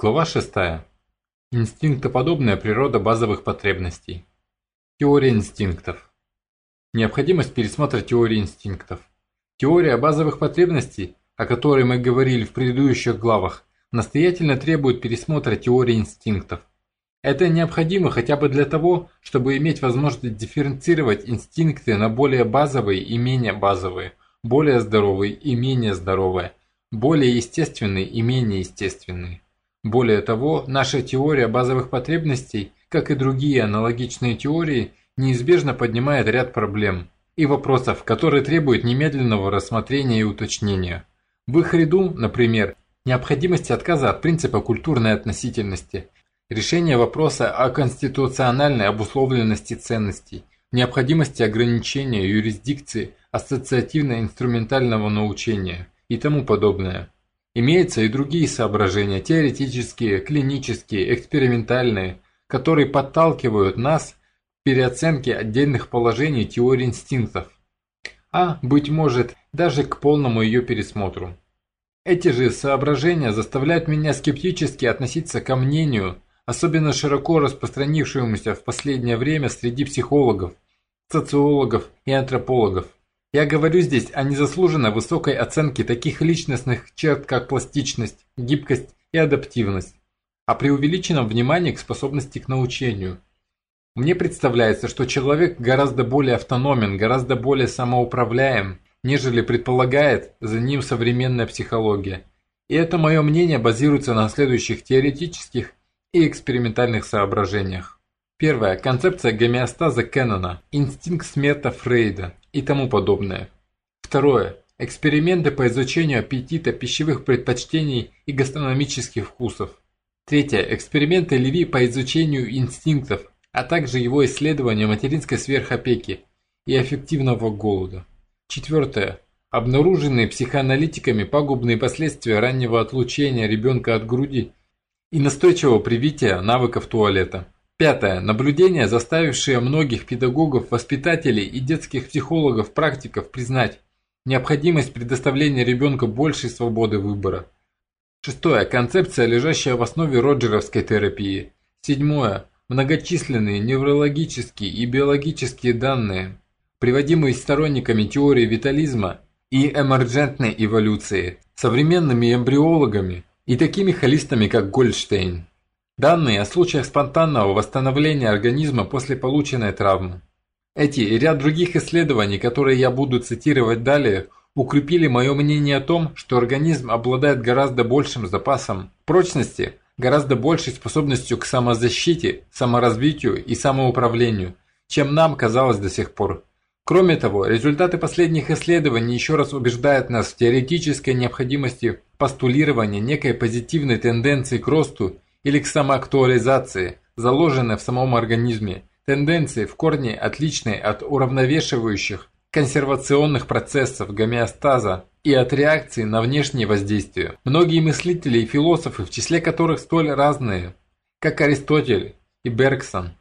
Глава 6. Инстинктоподобная природа базовых потребностей. Теория инстинктов. Необходимость пересмотра теории инстинктов. Теория базовых потребностей, о которой мы говорили в предыдущих главах, настоятельно требует пересмотра теории инстинктов. Это необходимо хотя бы для того, чтобы иметь возможность дифференцировать инстинкты на более базовые и менее базовые, более здоровые и менее здоровые, более естественные и менее естественные. Более того, наша теория базовых потребностей, как и другие аналогичные теории, неизбежно поднимает ряд проблем и вопросов, которые требуют немедленного рассмотрения и уточнения. В их ряду, например, необходимость отказа от принципа культурной относительности, решение вопроса о конституциональной обусловленности ценностей, необходимости ограничения юрисдикции ассоциативно-инструментального научения и тому подобное. Имеются и другие соображения, теоретические, клинические, экспериментальные, которые подталкивают нас к переоценке отдельных положений теории инстинктов, а, быть может, даже к полному ее пересмотру. Эти же соображения заставляют меня скептически относиться ко мнению, особенно широко распространившемуся в последнее время среди психологов, социологов и антропологов. Я говорю здесь о незаслуженно высокой оценке таких личностных черт, как пластичность, гибкость и адаптивность, о преувеличенном внимании к способности к научению. Мне представляется, что человек гораздо более автономен, гораздо более самоуправляем, нежели предполагает за ним современная психология. И это мое мнение базируется на следующих теоретических и экспериментальных соображениях. Первое. Концепция гомеостаза Кеннона, инстинкт смерта Фрейда и тому подобное. Второе. Эксперименты по изучению аппетита, пищевых предпочтений и гастрономических вкусов. Третье. Эксперименты Леви по изучению инстинктов, а также его исследование материнской сверхопеки и аффективного голода. Четвертое. Обнаруженные психоаналитиками пагубные последствия раннего отлучения ребенка от груди и настойчивого привития навыков туалета. Пятое. Наблюдения, заставившие многих педагогов, воспитателей и детских психологов-практиков признать необходимость предоставления ребенка большей свободы выбора. Шестое. Концепция, лежащая в основе роджеровской терапии. Седьмое. Многочисленные неврологические и биологические данные, приводимые сторонниками теории витализма и эмерджентной эволюции, современными эмбриологами и такими холистами, как Гольдштейн. Данные о случаях спонтанного восстановления организма после полученной травмы. Эти и ряд других исследований, которые я буду цитировать далее, укрепили мое мнение о том, что организм обладает гораздо большим запасом прочности, гораздо большей способностью к самозащите, саморазвитию и самоуправлению, чем нам казалось до сих пор. Кроме того, результаты последних исследований еще раз убеждают нас в теоретической необходимости постулирования некой позитивной тенденции к росту или к самоактуализации, заложенной в самом организме, тенденции в корне отличной от уравновешивающих консервационных процессов гомеостаза и от реакции на внешние воздействия. Многие мыслители и философы, в числе которых столь разные, как Аристотель и Бергсон,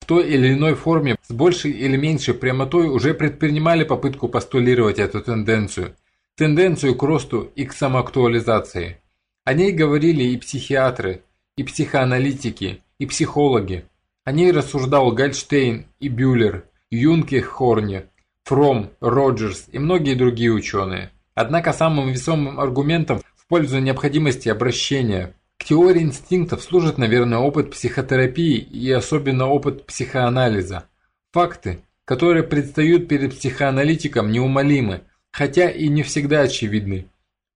в той или иной форме с большей или меньшей прямотой уже предпринимали попытку постулировать эту тенденцию, тенденцию к росту и к самоактуализации. О ней говорили и психиатры, и психоаналитики, и психологи. О ней рассуждал Гальштейн и Бюллер, Юнке Хорне, Фром, Роджерс и многие другие ученые. Однако самым весомым аргументом в пользу необходимости обращения к теории инстинктов служит, наверное, опыт психотерапии и особенно опыт психоанализа. Факты, которые предстают перед психоаналитиком, неумолимы, хотя и не всегда очевидны.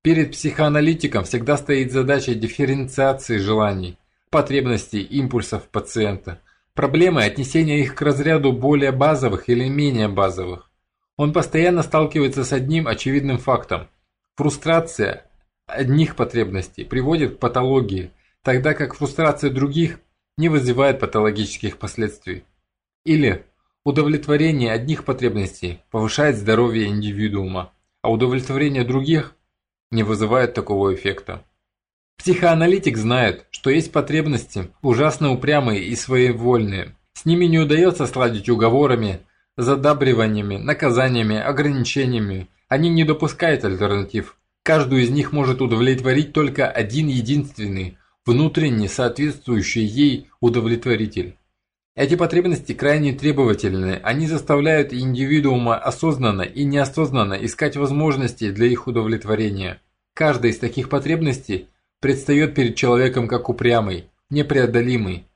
Перед психоаналитиком всегда стоит задача дифференциации желаний, потребностей, импульсов пациента, проблемы отнесения их к разряду более базовых или менее базовых. Он постоянно сталкивается с одним очевидным фактом. Фрустрация одних потребностей приводит к патологии, тогда как фрустрация других не вызывает патологических последствий. Или удовлетворение одних потребностей повышает здоровье индивидуума, а удовлетворение других не вызывает такого эффекта. Психоаналитик знает, что есть потребности, ужасно упрямые и своевольные. С ними не удается сладить уговорами, задабриваниями, наказаниями, ограничениями. Они не допускают альтернатив. Каждую из них может удовлетворить только один единственный, внутренне соответствующий ей удовлетворитель. Эти потребности крайне требовательны, они заставляют индивидуума осознанно и неосознанно искать возможности для их удовлетворения. Каждая из таких потребностей предстает перед человеком как упрямый, непреодолимый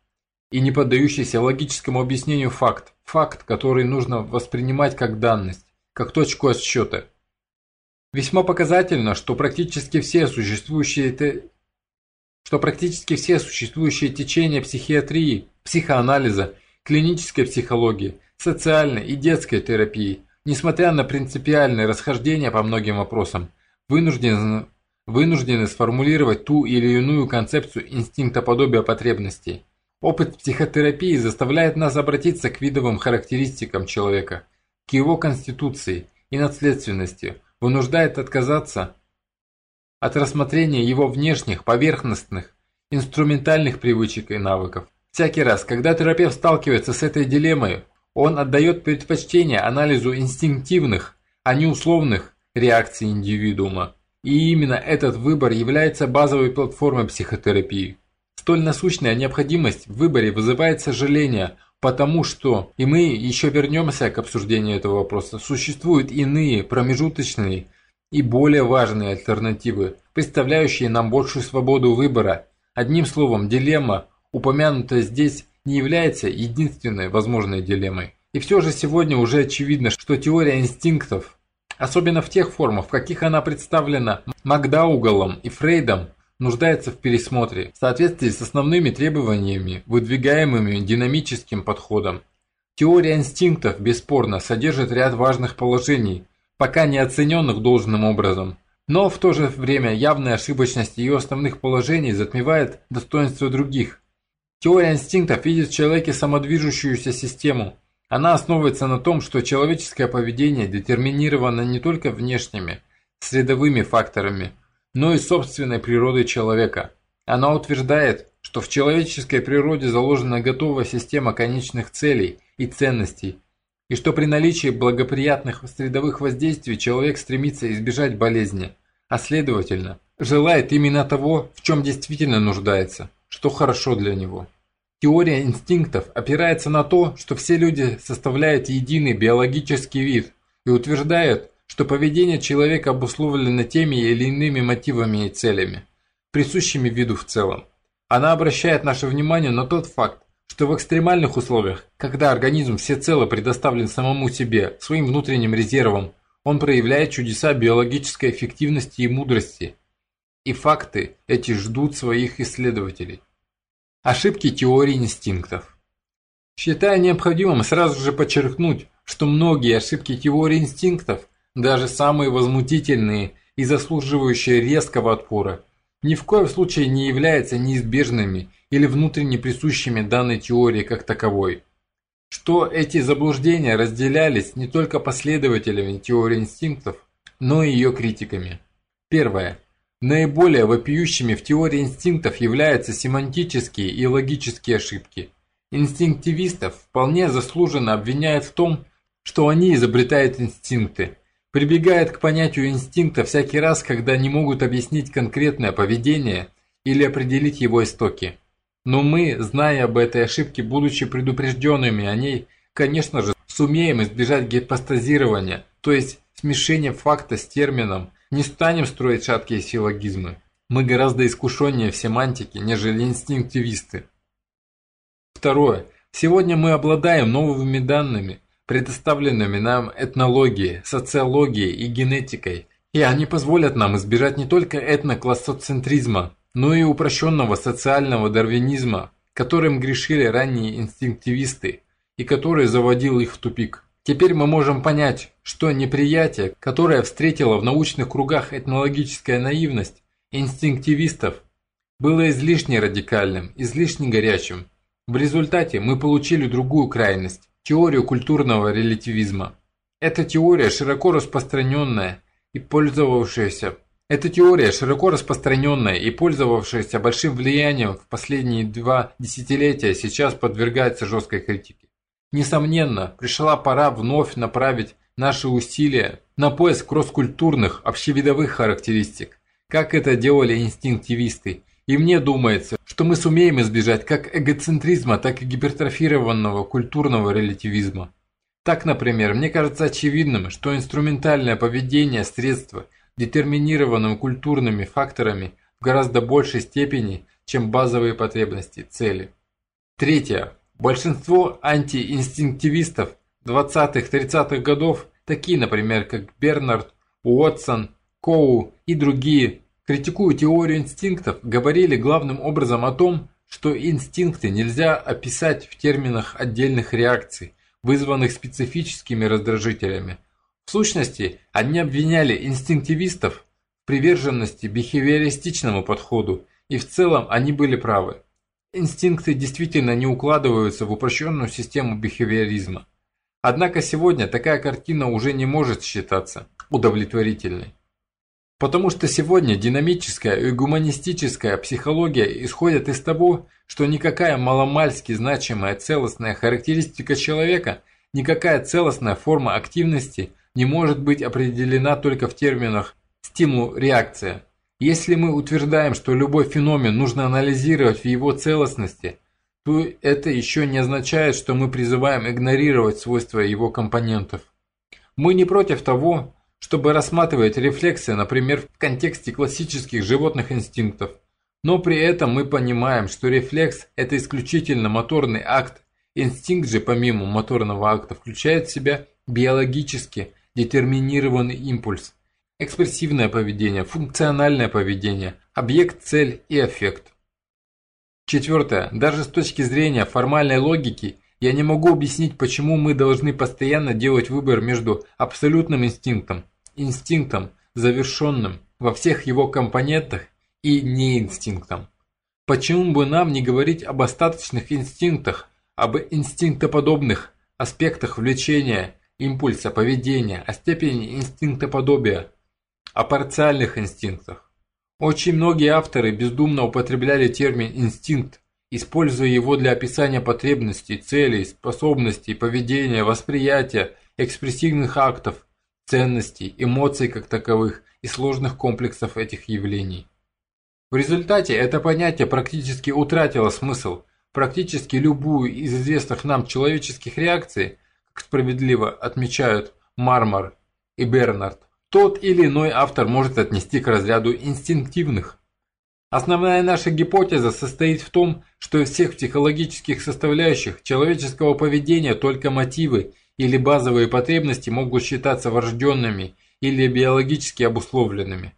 и не поддающийся логическому объяснению факт, факт, который нужно воспринимать как данность, как точку отсчета. Весьма показательно, что практически все существующие что практически все существующие течения психиатрии, психоанализа, клинической психологии, социальной и детской терапии, несмотря на принципиальные расхождения по многим вопросам, вынуждены, вынуждены сформулировать ту или иную концепцию инстинктоподобия потребностей. Опыт психотерапии заставляет нас обратиться к видовым характеристикам человека, к его конституции и наследственности, вынуждает отказаться от рассмотрения его внешних, поверхностных, инструментальных привычек и навыков. Всякий раз, когда терапевт сталкивается с этой дилеммой, он отдает предпочтение анализу инстинктивных, а не условных реакций индивидуума. И именно этот выбор является базовой платформой психотерапии. Столь насущная необходимость в выборе вызывает сожаление, потому что, и мы еще вернемся к обсуждению этого вопроса, существуют иные, промежуточные и более важные альтернативы, представляющие нам большую свободу выбора. Одним словом, дилемма, упомянутая здесь, не является единственной возможной дилеммой. И все же сегодня уже очевидно, что теория инстинктов, особенно в тех формах, в каких она представлена Макдаугалом и Фрейдом, нуждается в пересмотре в соответствии с основными требованиями, выдвигаемыми динамическим подходом. Теория инстинктов, бесспорно, содержит ряд важных положений, пока не оцененных должным образом. Но в то же время явная ошибочность ее основных положений затмевает достоинство других. Теория инстинктов видит в человеке самодвижущуюся систему. Она основывается на том, что человеческое поведение детерминировано не только внешними, средовыми факторами, но и собственной природой человека. Она утверждает, что в человеческой природе заложена готовая система конечных целей и ценностей, и что при наличии благоприятных средовых воздействий человек стремится избежать болезни, а следовательно, желает именно того, в чем действительно нуждается, что хорошо для него. Теория инстинктов опирается на то, что все люди составляют единый биологический вид и утверждает, что поведение человека обусловлено теми или иными мотивами и целями, присущими виду в целом. Она обращает наше внимание на тот факт, что в экстремальных условиях, когда организм всецело предоставлен самому себе, своим внутренним резервам, он проявляет чудеса биологической эффективности и мудрости. И факты эти ждут своих исследователей. Ошибки теории инстинктов. Считаю необходимым сразу же подчеркнуть, что многие ошибки теории инстинктов, даже самые возмутительные и заслуживающие резкого отпора, ни в коем случае не являются неизбежными или внутренне присущими данной теории как таковой. Что эти заблуждения разделялись не только последователями теории инстинктов, но и ее критиками. Первое. Наиболее вопиющими в теории инстинктов являются семантические и логические ошибки. Инстинктивистов вполне заслуженно обвиняют в том, что они изобретают инстинкты, прибегают к понятию инстинкта всякий раз, когда не могут объяснить конкретное поведение или определить его истоки. Но мы, зная об этой ошибке, будучи предупрежденными о ней, конечно же, сумеем избежать гипостазирования, то есть смешения факта с термином, не станем строить шаткие силлогизмы. Мы гораздо искушеннее в семантике, нежели инстинктивисты. Второе. Сегодня мы обладаем новыми данными, предоставленными нам этнологией, социологией и генетикой, и они позволят нам избежать не только этноклассоцентризма, но и упрощенного социального дарвинизма, которым грешили ранние инстинктивисты и который заводил их в тупик. Теперь мы можем понять, что неприятие, которое встретило в научных кругах этнологическая наивность инстинктивистов, было излишне радикальным, излишне горячим. В результате мы получили другую крайность – теорию культурного релятивизма. Эта теория широко распространенная и пользовавшаяся эта теория, широко распространенная и пользовавшаяся большим влиянием в последние два десятилетия, сейчас подвергается жесткой критике. Несомненно, пришла пора вновь направить наши усилия на поиск кросс-культурных, общевидовых характеристик, как это делали инстинктивисты, И мне думается, что мы сумеем избежать как эгоцентризма, так и гипертрофированного культурного релятивизма. Так, например, мне кажется очевидным, что инструментальное поведение средства, детерминированным культурными факторами в гораздо большей степени, чем базовые потребности, цели. Третье. Большинство антиинстинктивистов 20-30-х годов, такие, например, как Бернард, Уотсон, Коу и другие, критикуя теорию инстинктов, говорили главным образом о том, что инстинкты нельзя описать в терминах отдельных реакций, вызванных специфическими раздражителями. В сущности, они обвиняли инстинктивистов в приверженности бихевиористичному подходу, и в целом они были правы. Инстинкты действительно не укладываются в упрощенную систему бихевиоризма. Однако сегодня такая картина уже не может считаться удовлетворительной. Потому что сегодня динамическая и гуманистическая психология исходят из того, что никакая маломальски значимая целостная характеристика человека, никакая целостная форма активности не может быть определена только в терминах стимул-реакция. Если мы утверждаем, что любой феномен нужно анализировать в его целостности, то это еще не означает, что мы призываем игнорировать свойства его компонентов. Мы не против того, чтобы рассматривать рефлексы, например, в контексте классических животных инстинктов. Но при этом мы понимаем, что рефлекс – это исключительно моторный акт, инстинкт же помимо моторного акта включает в себя биологически детерминированный импульс, экспрессивное поведение, функциональное поведение, объект, цель и эффект. Четвертое. Даже с точки зрения формальной логики я не могу объяснить, почему мы должны постоянно делать выбор между абсолютным инстинктом инстинктом, завершенным во всех его компонентах и неинстинктом. Почему бы нам не говорить об остаточных инстинктах, об инстинктоподобных аспектах влечения, импульса, поведения, о степени инстинктоподобия, о парциальных инстинктах? Очень многие авторы бездумно употребляли термин «инстинкт», используя его для описания потребностей, целей, способностей, поведения, восприятия, экспрессивных актов, ценностей, эмоций как таковых и сложных комплексов этих явлений. В результате это понятие практически утратило смысл. Практически любую из известных нам человеческих реакций, как справедливо отмечают Мармар и Бернард, тот или иной автор может отнести к разряду инстинктивных. Основная наша гипотеза состоит в том, что из всех психологических составляющих человеческого поведения только мотивы или базовые потребности могут считаться врожденными или биологически обусловленными,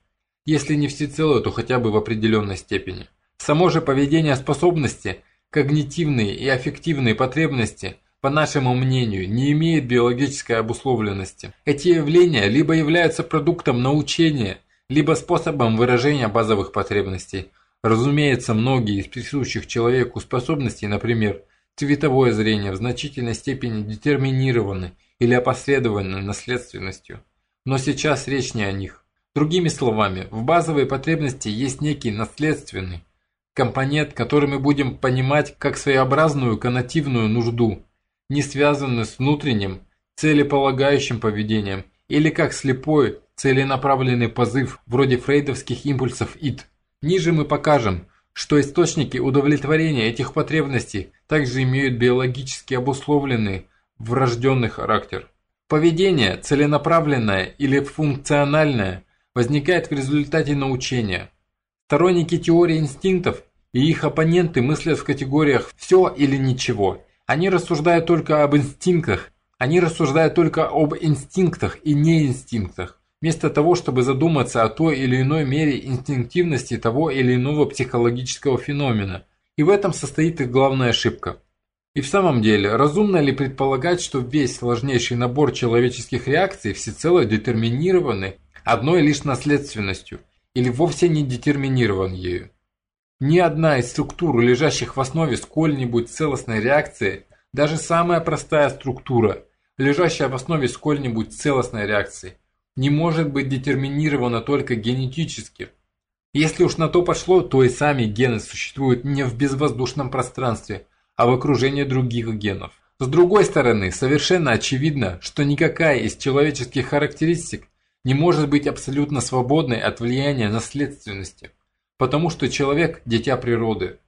если не всецело, то хотя бы в определенной степени. Само же поведение способности, когнитивные и аффективные потребности, по нашему мнению, не имеют биологической обусловленности. Эти явления либо являются продуктом научения, либо способом выражения базовых потребностей. Разумеется, многие из присущих человеку способностей, например, Цветовое зрение в значительной степени детерминированы или опосредованы наследственностью. Но сейчас речь не о них. Другими словами, в базовой потребности есть некий наследственный компонент, который мы будем понимать как своеобразную коннотивную нужду, не связанную с внутренним, целеполагающим поведением, или как слепой, целенаправленный позыв, вроде фрейдовских импульсов ид. Ниже мы покажем, что источники удовлетворения этих потребностей также имеют биологически обусловленный врожденный характер. Поведение, целенаправленное или функциональное, возникает в результате научения. Сторонники теории инстинктов и их оппоненты мыслят в категориях «все или ничего». Они рассуждают только об инстинктах, они рассуждают только об инстинктах и неинстинктах вместо того, чтобы задуматься о той или иной мере инстинктивности того или иного психологического феномена. И в этом состоит их главная ошибка. И в самом деле, разумно ли предполагать, что весь сложнейший набор человеческих реакций всецело детерминированы одной лишь наследственностью, или вовсе не детерминирован ею? Ни одна из структур, лежащих в основе сколь-нибудь целостной реакции, даже самая простая структура, лежащая в основе сколь-нибудь целостной реакции – не может быть детерминировано только генетически. Если уж на то пошло, то и сами гены существуют не в безвоздушном пространстве, а в окружении других генов. С другой стороны, совершенно очевидно, что никакая из человеческих характеристик не может быть абсолютно свободной от влияния наследственности. Потому что человек – дитя природы.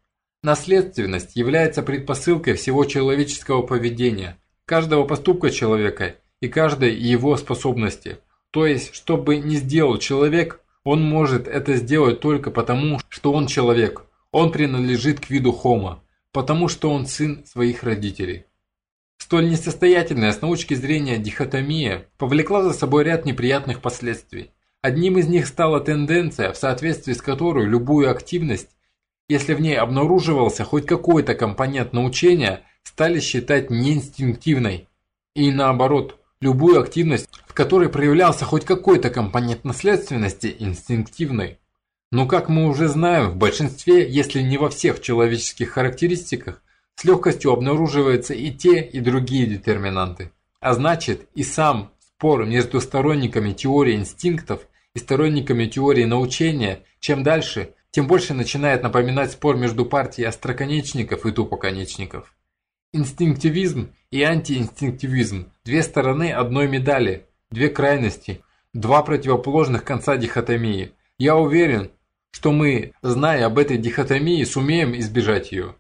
Наследственность является предпосылкой всего человеческого поведения, каждого поступка человека и каждой его способности. То есть, что бы ни сделал человек, он может это сделать только потому, что он человек. Он принадлежит к виду Homo, потому что он сын своих родителей. Столь несостоятельная с научки зрения дихотомия повлекла за собой ряд неприятных последствий. Одним из них стала тенденция, в соответствии с которой любую активность, если в ней обнаруживался хоть какой-то компонент научения, стали считать неинстинктивной. И наоборот, любую активность, в которой проявлялся хоть какой-то компонент наследственности, инстинктивной. Но как мы уже знаем, в большинстве, если не во всех человеческих характеристиках, с легкостью обнаруживаются и те, и другие детерминанты. А значит, и сам спор между сторонниками теории инстинктов и сторонниками теории научения, чем дальше, тем больше начинает напоминать спор между партией остроконечников и тупоконечников. Инстинктивизм и антиинстинктивизм – две стороны одной медали, две крайности, два противоположных конца дихотомии. Я уверен, что мы, зная об этой дихотомии, сумеем избежать ее.